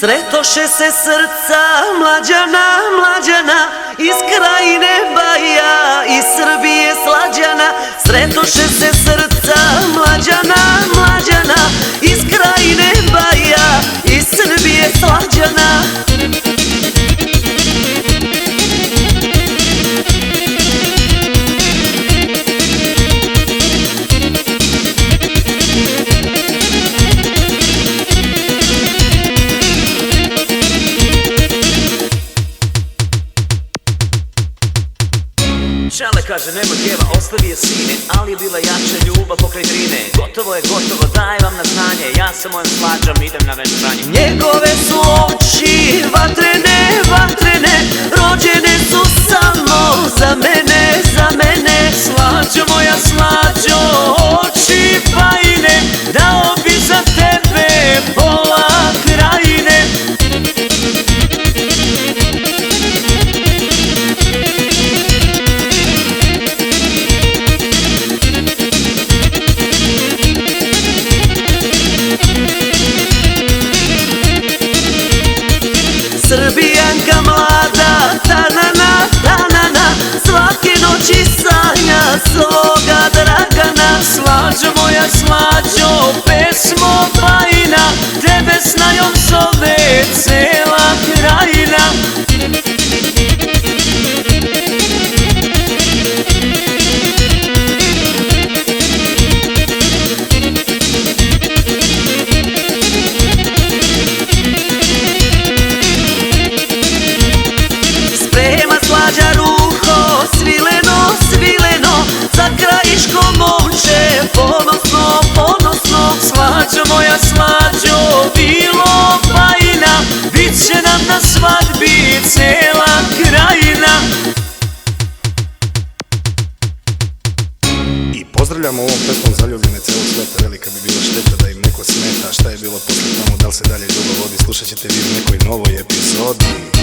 Sretoše se srca mlađana, mlađana Iz krajine Baja, Šale kaže nema djeva, ostavi je sine Ali je bila jača ljubav pokraj drine. Gotovo je gotovo, daj vam na znanje Ja sa mojom slađom idem na venčanje Njegove su oči vatrene, vatrene Rođene su samo za mene, za mene. Slađo moja Srbijanka mlada, tanana, slađa ruho, svileno, svileno Za krajiško momče, ponosno, ponosno Slađo moja slađo, bilo bajna Bit će nam na svadbi cela krajina. I pozdravljamo ovom pesmom zaljubljene celog sveta Velika bi bila šteta da im neko smeta. Šta je bilo posle tamo, da li se dalje dugo vodi? Slušat ćete vi u nekoj novoj epizodi